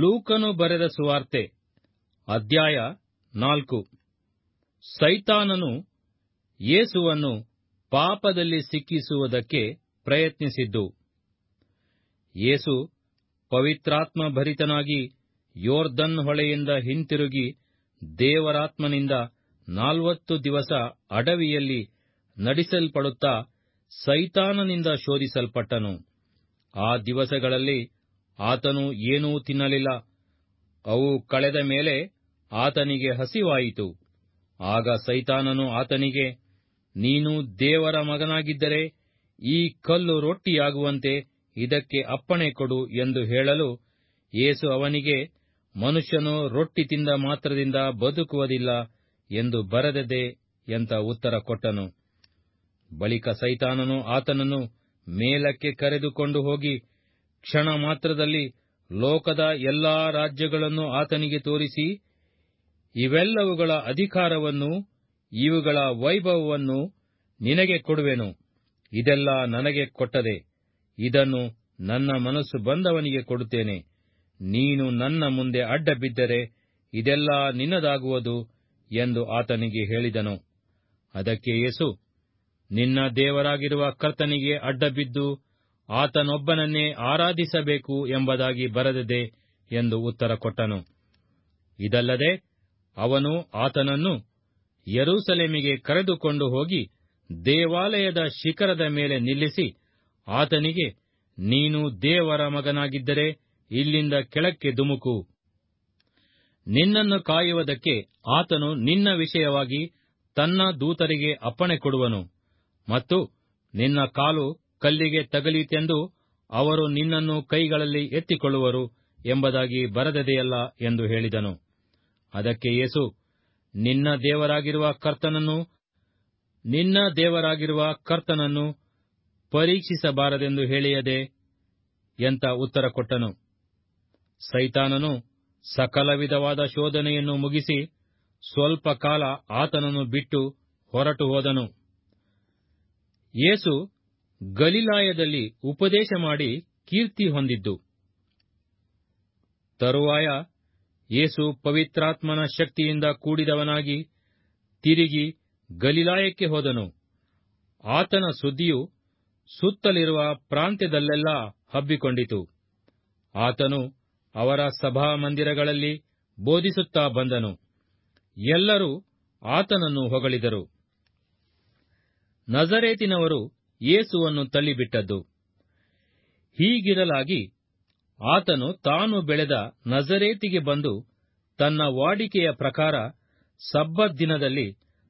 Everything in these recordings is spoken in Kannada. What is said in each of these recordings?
ಲೂಕನು ಬರೆದ ಸುವಾರ್ತೆ, ಅಧ್ಯಾಯ ನಾಲ್ಕು. ಸೈತಾನನು ಯೇಸುವನ್ನು ಪಾಪದಲ್ಲಿ ಸಿಕ್ಕಿಸುವುದಕ್ಕೆ ಪ್ರಯತ್ನಿಸಿದ್ದು. ಯೇಸು ಪವಿತ್ರಾತ್ಮ ಭರಿತನಾಗಿ ಯೋರ್ದನ್ ಹೊಳೆಯಿಂದ ಹಿಂತಿರುಗಿ ದೇವರಾತ್ಮನಿಂದ ನಾಲ್ವತ್ತು ದಿವಸ ಅಡವಿಯಲ್ಲಿ ನಡೆಸಲ್ಪಡುತ್ತಾ ಸೈತಾನನಿಂದ ಶೋಧಿಸಲ್ಪಟ್ಟನು. ಆ ದಿವಸಗಳಲ್ಲಿ ಆತನು ಏನೂ ತಿನ್ನಲಿಲ್ಲ. ಅವು ಕಳೆದ ಮೇಲೆ ಆತನಿಗೆ ಹಸಿವಾಯಿತು. ಆಗ ಸೈತಾನನು ಆತನಿಗೆ, ನೀನು ದೇವರ ಮಗನಾಗಿದ್ದರೆ ಈ ಕಲ್ಲು ರೊಟ್ಟಿಯಾಗುವಂತೆ ಇದಕ್ಕೆ ಅಪ್ಪಣೆ ಕೊಡು ಎಂದು ಹೇಳಲು ಯೇಸು ಅವನಿಗೆ, ಮನುಷ್ಯನು ರೊಟ್ಟಿ ತಿಂದ ಮಾತ್ರದಿಂದ ಬದುಕುವುದಿಲ್ಲ ಎಂದು ಬರೆದದೆ ಎಂತ ಉತ್ತರ ಕೊಟ್ಟನು. ಬಳಿಕ ಸೈತಾನನು ಆತನನ್ನು ಮೇಲಕ್ಕೆ ಕರೆದುಕೊಂಡು ಹೋಗಿ ಕ್ಷಣ ಮಾತ್ರದಲ್ಲಿ ಲೋಕದ ಎಲ್ಲಾ ರಾಜ್ಯಗಳನ್ನು ಆತನಿಗೆ ತೋರಿಸಿ, ಇವೆಲ್ಲವುಗಳ ಅಧಿಕಾರವನ್ನು, ಇವುಗಳ ವೈಭವವನ್ನು ನಿನಗೆ ಕೊಡುವೆನು. ಇದೆಲ್ಲ ನನಗೆ ಕೊಟ್ಟದೆ, ಇದನ್ನು ನನ್ನ ಮನಸ್ಸು ಬಂದವನಿಗೆ ಕೊಡುತ್ತೇನೆ. ನೀನು ನನ್ನ ಮುಂದೆ ಅಡ್ಡ ಬಿದ್ದರೆ ಇದೆಲ್ಲ ನಿನ್ನದಾಗುವುದು ಎಂದು ಆತನಿಗೆ ಹೇಳಿದನು. ಅದಕ್ಕೆ ಯೇಸು, ನಿನ್ನ ದೇವರಾಗಿರುವ ಕರ್ತನಿಗೆ ಅಡ್ಡಬಿದ್ದು ಆತನೊಬ್ಬನನ್ನೇ ಆರಾಧಿಸಬೇಕು ಎಂಬುದಾಗಿ ಬರೆದಿದೆ ಎಂದು ಉತ್ತರ ಕೊಟ್ಟನು. ಇದಲ್ಲದೆ ಅವನು ಆತನನ್ನು ಯರೂಸಲೇಮಿಗೆ ಕರೆದುಕೊಂಡು ಹೋಗಿ ದೇವಾಲಯದ ಶಿಖರದ ಮೇಲೆ ನಿಲ್ಲಿಸಿ ಆತನಿಗೆ, ನೀನು ದೇವರ ಮಗನಾಗಿದ್ದರೆ ಇಲ್ಲಿಂದ ಕೆಳಕ್ಕೆ ಧುಮುಕು. ನಿನ್ನನ್ನು ಕಾಯುವುದಕ್ಕೆ ಆತನು ನಿನ್ನ ವಿಷಯವಾಗಿ ತನ್ನ ದೂತರಿಗೆ ಅಪ್ಪಣೆ ಕೊಡುವನು ಮತ್ತು ನಿನ್ನ ಕಾಲು ಕಲ್ಲಿಗೆ ತಗಲೀತೆಂದು ಅವರು ನಿನ್ನನ್ನು ಕೈಗಳಲ್ಲಿ ಎತ್ತಿಕೊಳ್ಳುವರು ಎಂಬುದಾಗಿ ಬರೆದದೆಯಲ್ಲ ಎಂದು ಹೇಳಿದನು. ಅದಕ್ಕೆ ಯೇಸು, ನಿನ್ನ ದೇವರಾಗಿರುವ ಕರ್ತನನ್ನು, ನಿನ್ನ ದೇವರಾಗಿರುವ ಕರ್ತನನ್ನು ಪರೀಕ್ಷಿಸಬಾರದೆಂದು ಹೇಳಿಯದೆ ಎಂತ ಉತ್ತರ ಕೊಟ್ಟನು. ಸೈತಾನನು ಸಕಲ ವಿಧವಾದ ಶೋಧನೆಯನ್ನು ಮುಗಿಸಿ ಸ್ವಲ್ಪ ಕಾಲ ಆತನನ್ನು ಬಿಟ್ಟು ಹೊರಟು ಹೋದನು. ಯೇಸು ಗಲಿಲಾಯದಲ್ಲಿ ಉಪದೇಶ ಮಾಡಿ ಕೀರ್ತಿ ಹೊಂದಿದ್ದು. ತರುವಾಯ ಯೇಸು ಪವಿತ್ರಾತ್ಮನ ಶಕ್ತಿಯಿಂದ ಕೂಡಿದವನಾಗಿ ತಿರುಗಿ ಗಲಿಲಾಯಕ್ಕೆ ಹೋದನು. ಆತನ ಸುದ್ದಿಯು ಸುತ್ತಲಿರುವ ಪ್ರಾಂತ್ಯದಲ್ಲೆಲ್ಲ ಹಬ್ಬಿಕೊಂಡಿತು. ಆತನು ಅವರ ಸಭಾಮಂದಿರಗಳಲ್ಲಿ ಬೋಧಿಸುತ್ತಾ ಬಂದನು. ಎಲ್ಲರೂ ಆತನನ್ನು ಹೊಗಳಿದರು. ನಜರೇತಿನವರು ಯೇಸುವನ್ನು ತಳ್ಳಿಬಿಟ್ಟದ್ದು. ಹೀಗಿರಲಾಗಿ ಆತನು ತಾನು ಬೆಳೆದ ನಜರೇತಿಗೆ ಬಂದು ತನ್ನ ವಾಡಿಕೆಯ ಪ್ರಕಾರ ಸಬ್ಬತ್ ದಿನದಲ್ಲಿ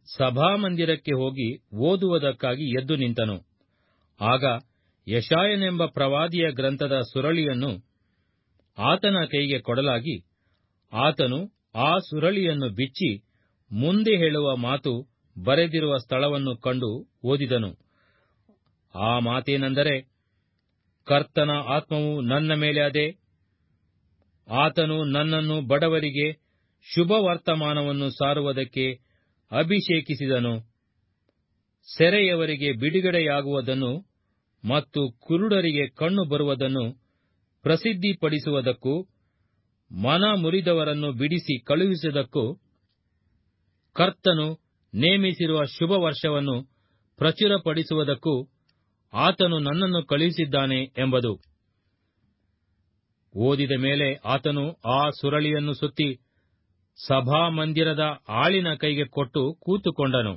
ಸಭಾಮಂದಿರಕ್ಕೆ ಹೋಗಿ ಓದುವುದಕ್ಕಾಗಿ ಎದ್ದು ನಿಂತನು. ಆಗ ಯಶಾಯನೆಂಬ ಪ್ರವಾದಿಯ ಗ್ರಂಥದ ಸುರಳಿಯನ್ನು ಆತನ ಕೈಗೆ ಕೊಡಲಾಗಿ ಆತನು ಆ ಸುರಳಿಯನ್ನು ಬಿಚ್ಚಿ ಮುಂದೆ ಹೇಳುವ ಮಾತು ಬರೆದಿರುವ ಸ್ಥಳವನ್ನು ಕಂಡು ಓದಿದನು. ಆ ಮಾತೇನೆಂದರೆ, ಕರ್ತನ ಆತ್ಮವು ನನ್ನ ಮೇಲೆ ಅದೇ, ಆತನು ನನ್ನನ್ನು ಬಡವರಿಗೆ ಶುಭ ವರ್ತಮಾನವನ್ನು ಸಾರುವುದಕ್ಕೆ ಅಭಿಷೇಕಿಸಿದನು. ಸೆರೆಯವರಿಗೆ ಬಿಡುಗಡೆಯಾಗುವುದನ್ನು ಮತ್ತು ಕುರುಡರಿಗೆ ಕಣ್ಣು ಬರುವುದನ್ನು ಪ್ರಸಿದ್ಧಿಪಡಿಸುವುದಕ್ಕೂ, ಮನ ಮುರಿದವರನ್ನು ಬಿಡಿಸಿ ಕಳುಹಿಸುವುದಕ್ಕೂ, ಕರ್ತನು ನೇಮಿಸಿರುವ ಶುಭ ವರ್ಷವನ್ನು ಪ್ರಚುರಪಡಿಸುವುದಕ್ಕೂ ಆತನು ನನ್ನನ್ನು ಕಳುಹಿಸಿದ್ದಾನೆ ಎಂಬುದು. ಓದಿದ ಮೇಲೆ ಆತನು ಆ ಸುರಳಿಯನ್ನು ಸುತ್ತಿ ಸಭಾ ಮಂದಿರದ ಆಳಿನ ಕೈಗೆ ಕೊಟ್ಟು ಕೂತುಕೊಂಡನು.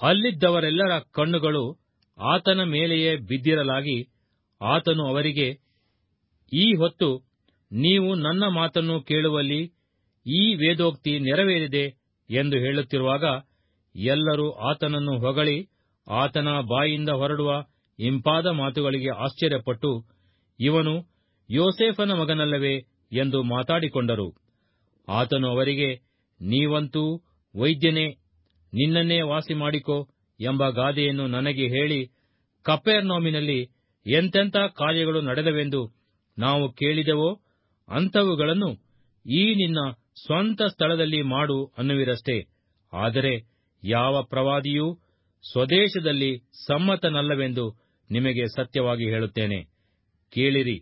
ಅಲ್ಲಿದ್ದವರೆಲ್ಲರ ಕಣ್ಣುಗಳು ಆತನ ಮೇಲೆಯೇ ಬಿದ್ದಿರಲಾಗಿ ಆತನು ಅವರಿಗೆ, ಈ ಹೊತ್ತು ನೀವು ನನ್ನ ಮಾತನ್ನು ಕೇಳುವಲ್ಲಿ ಈ ವೇದೋಕ್ತಿ ನೆರವೇರಿದೆ ಎಂದು ಹೇಳುತ್ತಿರುವಾಗ ಎಲ್ಲರೂ ಆತನನ್ನು ಹೊಗಳಿ ಆತನ ಬಾಯಿಂದ ಹೊರಡುವ ಇಂಪಾದ ಮಾತುಗಳಿಗೆ ಆಶ್ಚರ್ಯಪಟ್ಟು, ಇವನು ಯೋಸೇಫನ ಮಗನಲ್ಲವೇ ಎಂದು ಮಾತಾಡಿಕೊಂಡರು. ಆತನು ಅವರಿಗೆ, ನೀವಂತೂ ವೈದ್ಯನೇ, ನಿನ್ನನ್ನೇ ವಾಸಿ ಮಾಡಿಕೋ ಎಂಬ ಗಾದೆಯನ್ನು ನನಗೆ ಹೇಳಿ, ಕಪೆರ್ನೋಮಿನಲ್ಲಿ ಎಂತೆಂಥ ಕಾರ್ಯಗಳು ನಡೆದವೆಂದು ನಾವು ಕೇಳಿದೆವೋ, ಅಂಥವುಗಳನ್ನು ಈ ನಿನ್ನ ಸ್ವಂತ ಸ್ಥಳದಲ್ಲಿ ಮಾಡು ಅನ್ನುವಿರಷ್ಟೇ. ಆದರೆ ಯಾವ ಪ್ರವಾದಿಯೂ ಸ್ವದೇಶದಲ್ಲಿ ಸಮ್ಮತನಲ್ಲವೆಂದು ನಿಮಗೆ ಸತ್ಯವಾಗಿ ಹೇಳುತ್ತೇನೆ. ಕೇಳಿರಿ,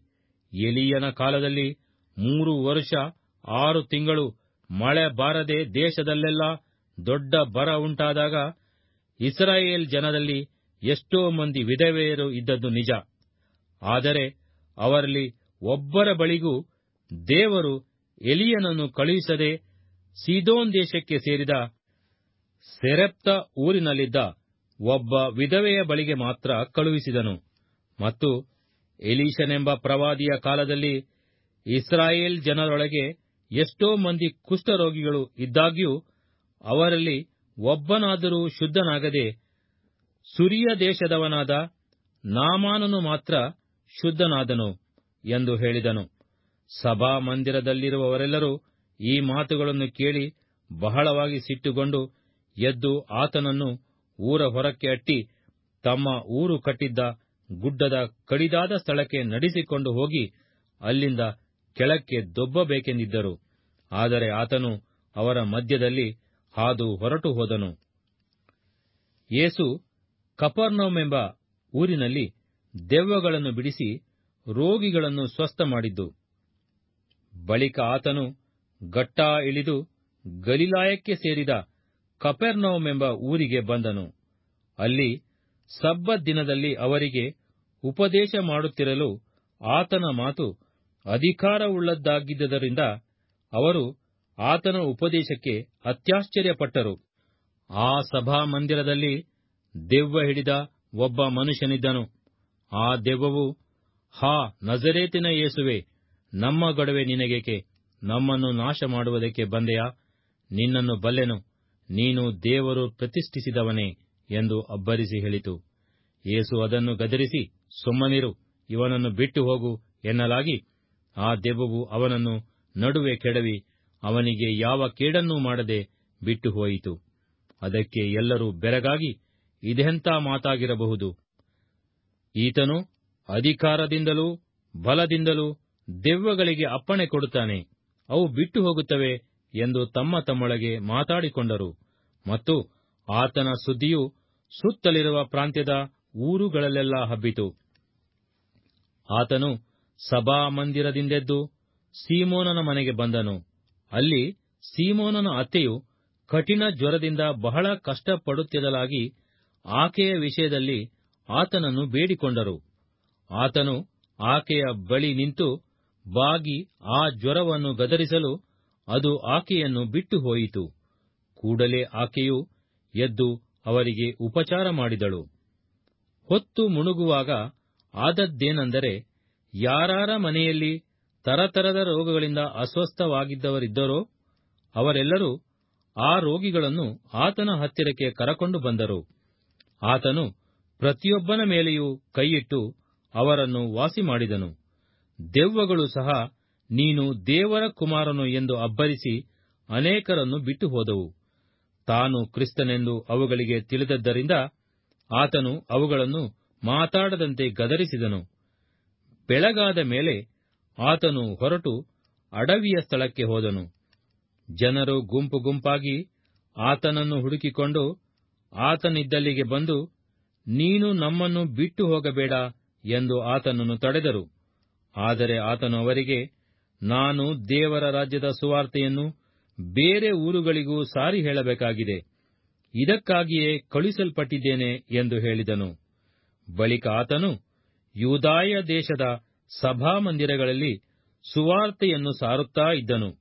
ಎಲಿಯನ ಕಾಲದಲ್ಲಿ ಮೂರು ವರ್ಷ, ಆರು ತಿಂಗಳು ಮಳೆ ಬಾರದೆ ದೇಶದಲ್ಲೆಲ್ಲ ದೊಡ್ಡ ಬರ ಉಂಟಾದಾಗ ಇಸ್ರಾಯೇಲ್ ಜನರಲ್ಲಿ ಎಷ್ಟೋ ಮಂದಿ ವಿಧವೆಯರು ಇದ್ದದ್ದು ನಿಜ. ಆದರೆ ಅವರಲ್ಲಿ ಒಬ್ಬರ ಬಳಿಗೂ ದೇವರು ಎಲಿಯನನ್ನು ಕಳುಹಿಸದೆ ಸೀದೋನ್ ದೇಶಕ್ಕೆ ಸೇರಿದ ಸೆರೆಪ್ತ ಊರಿನಲ್ಲಿದ್ದ ಒಬ್ಬ ವಿಧವೆಯ ಬಳಿಗೆ ಮಾತ್ರ ಕಳುಹಿಸಿದನು. ಮತ್ತು ಎಲೀಶನೆಂಬ ಪ್ರವಾದಿಯ ಕಾಲದಲ್ಲಿ ಇಸ್ರಾಯೇಲ್ ಜನರೊಳಗೆ ಎಷ್ಟೋ ಮಂದಿ ಕುಷ್ಠರೋಗಿಗಳು ಇದ್ದಾಗ್ಯೂ ಅವರಲ್ಲಿ ಒಬ್ಬನಾದರೂ ಶುದ್ಧನಾಗದೆ ಸುರಿಯ ದೇಶದವನಾದ ನಾಮಾನನು ಮಾತ್ರ ಶುದ್ಧನಾದನು ಎಂದು ಹೇಳಿದನು. ಸಭಾ ಮಂದಿರದಲ್ಲಿರುವವರೆಲ್ಲರೂ ಈ ಮಾತುಗಳನ್ನು ಕೇಳಿ ಬಹಳವಾಗಿ ಸಿಟ್ಟುಗೊಂಡು ಎದ್ದು ಆತನನ್ನು ಊರ ಹೊರಕ್ಕೆ ಅಟ್ಟಿ ತಮ್ಮ ಊರು ಕಟ್ಟಿದ್ದ ಗುಡ್ಡದ ಕಡಿದಾದ ಸ್ಥಳಕ್ಕೆ ನಡೆಸಿಕೊಂಡು ಹೋಗಿ ಅಲ್ಲಿಂದ ಕೆಳಕ್ಕೆ ದೊಬ್ಬಬೇಕೆಂದಿದ್ದರು. ಆದರೆ ಆತನು ಅವರ ಮಧ್ಯದಲ್ಲಿ ಹಾದು ಹೊರಟು ಹೋದನು. ಯೇಸು ಕಪರ್ನೌಮೆಂಬ ಊರಿನಲ್ಲಿ ದೆವ್ವಗಳನ್ನು ಬಿಡಿಸಿ ರೋಗಿಗಳನ್ನು ಸ್ವಸ್ಥ ಮಾಡಿದ್ದು. ಬಳಿಕ ಆತನು ಗಟ್ಟಾ ಇಳಿದು ಗಲಿಲಾಯಕ್ಕೆ ಸೇರಿದ ಕಪೆರ್ನೌಮೆಂಬ ಊರಿಗೆ ಬಂದನು. ಅಲ್ಲಿ ಸಬ್ಬ ದಿನದಲ್ಲಿ ಅವರಿಗೆ ಉಪದೇಶ ಮಾಡುತ್ತಿರಲು ಆತನ ಮಾತು ಅಧಿಕಾರವುಳ್ಳದ್ದಾಗಿದ್ದರಿಂದ ಅವರು ಆತನ ಉಪದೇಶಕ್ಕೆ ಅತ್ಯಾಶ್ಚರ್ಯಪಟ್ಟರು. ಆ ಸಭಾಮಂದಿರದಲ್ಲಿ ದೆವ್ವ ಹಿಡಿದ ಒಬ್ಬ ಮನುಷ್ಯನಿದ್ದನು. ಆ ದೆವ್ವವು, ಹಾ, ನಜರೇತಿನ ಯೇಸುವೆ, ನಮ್ಮ ಗಡುವೆ ನಿನಗೇಕೆ? ನಮ್ಮನ್ನು ನಾಶ ಮಾಡುವುದಕ್ಕೆ ಬಂದೆಯಾ? ನಿನ್ನನ್ನು ಬಲ್ಲೆನು. ನೀನು ದೇವರು ಪ್ರತಿಷ್ಠಿಸಿದವನೇ ಎಂದು ಅಬ್ಬರಿಸಿ ಹೇಳಿತು. ಯೇಸು ಅದನ್ನು ಗದರಿಸಿ, ಸುಮ್ಮನಿರು, ಇವನನ್ನು ಬಿಟ್ಟು ಹೋಗು ಎನ್ನಲಾಗಿ ಆ ದೆವ್ವವು ಅವನನ್ನು ನಡುವೆ ಕೆಡವಿ ಅವನಿಗೆ ಯಾವ ಕೇಡನ್ನೂ ಮಾಡದೆ ಬಿಟ್ಟು ಹೋಯಿತು. ಅದಕ್ಕೆ ಎಲ್ಲರೂ ಬೆರಗಾಗಿ ಇದೆಂಥ ಮಾತಾಗಿರಬಹುದು? ಈತನು ಅಧಿಕಾರದಿಂದಲೂ ಬಲದಿಂದಲೂ ದೆವ್ವಗಳಿಗೆ ಅಪ್ಪಣೆ ಕೊಡುತ್ತಾನೆ, ಅವು ಬಿಟ್ಟು ಹೋಗುತ್ತವೆ ಎಂದು ತಮ್ಮ ತಮ್ಮೊಳಗೆ ಮಾತಾಡಿಕೊಂಡರು. ಮತ್ತು ಆತನ ಸುದ್ದಿಯು ಸುತ್ತಲಿರುವ ಪ್ರಾಂತ್ಯದ ಊರುಗಳಲ್ಲೆಲ್ಲ ಹಬ್ಬಿತು. ಆತನು ಸಭಾಮಂದಿರದಿಂದೆದ್ದು ಸೀಮೋನನ ಮನೆಗೆ ಬಂದನು. ಅಲ್ಲಿ ಸೀಮೋನನ ಅತ್ತೆಯು ಕಠಿಣ ಜ್ವರದಿಂದ ಬಹಳ ಕಷ್ಟಪಡುತ್ತಿದ್ದಲಾಗಿ ಆಕೆಯ ವಿಷಯದಲ್ಲಿ ಆತನನ್ನು ಬೇಡಿಕೊಂಡರು. ಆತನು ಆಕೆಯ ಬಳಿ ನಿಂತು ಬಾಗಿ ಆ ಜ್ವರವನ್ನು ಗದರಿಸಲು ಅದು ಆಕೆಯನ್ನು ಬಿಟ್ಟು ಹೋಯಿತು. ಕೂಡಲೇ ಆಕೆಯು ಎದ್ದು ಅವರಿಗೆ ಉಪಚಾರ ಮಾಡಿದಳು. ಹೊತ್ತು ಮುಣುಗುವಾಗ ಆದದ್ದೇನೆಂದರೆ, ಯಾರಾರ ಮನೆಯಲ್ಲಿ ತರತರದ ರೋಗಗಳಿಂದ ಅಸ್ವಸ್ಥವಾಗಿದ್ದವರಿದ್ದರೋ, ಅವರೆಲ್ಲರೂ ಆ ರೋಗಿಗಳನ್ನು ಆತನ ಹತ್ತಿರಕ್ಕೆ ಕರಕೊಂಡು ಬಂದರು. ಆತನು ಪ್ರತಿಯೊಬ್ಬನ ಮೇಲೆಯೂ ಕೈಯಿಟ್ಟು ಅವರನ್ನು ವಾಸಿ ಮಾಡಿದನು. ದೆವ್ವಗಳು ಸಹ, ನೀನು ದೇವರ ಕುಮಾರನು ಎಂದು ಅಬ್ಬರಿಸಿ ಅನೇಕರನ್ನು ಬಿಟ್ಟು ಹೋದವು. ತಾನು ಕ್ರಿಸ್ತನೆಂದು ಅವುಗಳಿಗೆ ತಿಳಿದದ್ದರಿಂದ ಆತನು ಅವುಗಳನ್ನು ಮಾತಾಡದಂತೆ ಗದರಿಸಿದನು. ಬೆಳಗಾದ ಮೇಲೆ ಆತನು ಹೊರಟು ಅಡವಿಯ ಸ್ಥಳಕ್ಕೆ ಹೋದನು. ಜನರು ಗುಂಪು ಗುಂಪಾಗಿ ಆತನನ್ನು ಹುಡುಕಿಕೊಂಡು ಆತನಿದ್ದಲ್ಲಿಗೆ ಬಂದು, ನೀನು ನಮ್ಮನ್ನು ಬಿಟ್ಟು ಹೋಗಬೇಡ ಎಂದು ಆತನನ್ನು ತಡೆದರು. ಆದರೆ ಆತನು ಅವರಿಗೆ, ನಾನು ದೇವರ ರಾಜ್ಯದ ಸುವಾರ್ತೆಯನ್ನು ಬೇರೆ ಊರುಗಳಿಗೂ ಸಾರಿ ಹೇಳಬೇಕಾಗಿದೆ. ಇದಕ್ಕಾಗಿಯೇ ಕಳುಹಿಸಲ್ಪಟ್ಟಿದ್ದೇನೆ ಎಂದು ಹೇಳಿದನು. ಬಳಿಕ ಆತನು ಯೂದಾಯ ದೇಶದ ಸಭಾಮಂದಿರಗಳಲ್ಲಿ ಸುವಾರ್ತೆಯನ್ನು ಸಾರುತ್ತಾ ಇದ್ದನು.